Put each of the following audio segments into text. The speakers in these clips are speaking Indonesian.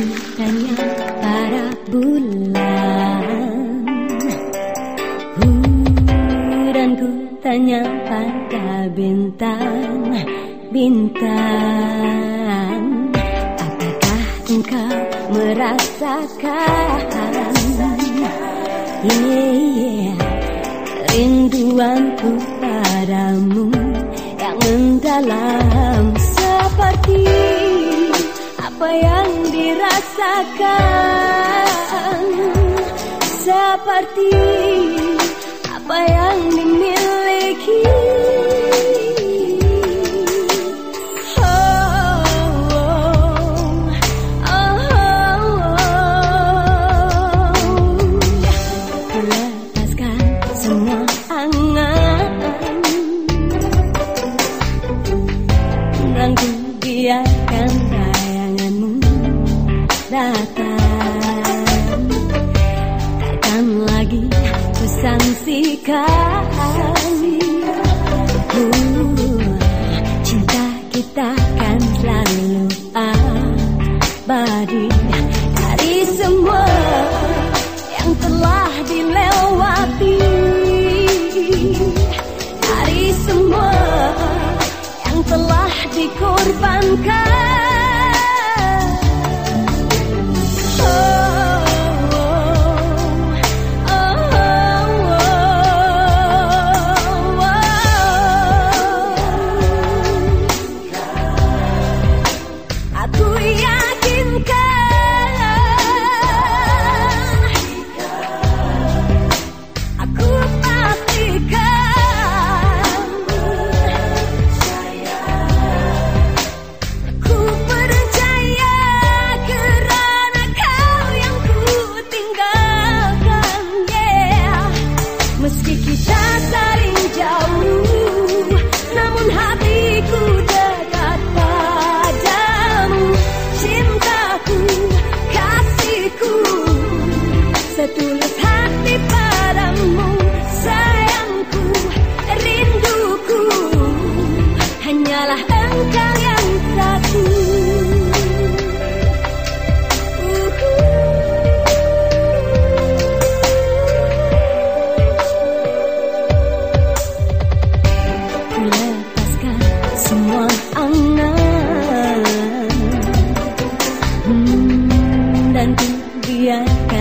ku tanya para bulan. Uh, Dan ku tanya pada bintang Bintang Apakah engkau merasakan? Yeah, yeah Rinduanku padamu Yang mendalam seperti apa yang dirasakan? Seperti apa yang uh, Cinta kita kan selalu abadi. Dari semua yang telah dilewati. Dari semua yang telah dikorbankan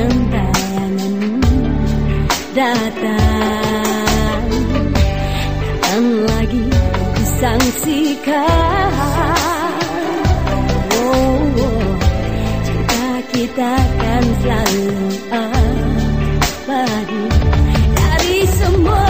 rentanganmu datang datang lagi ku sangsikan oh, oh, Cinta kita kan selalu abadi Dari semua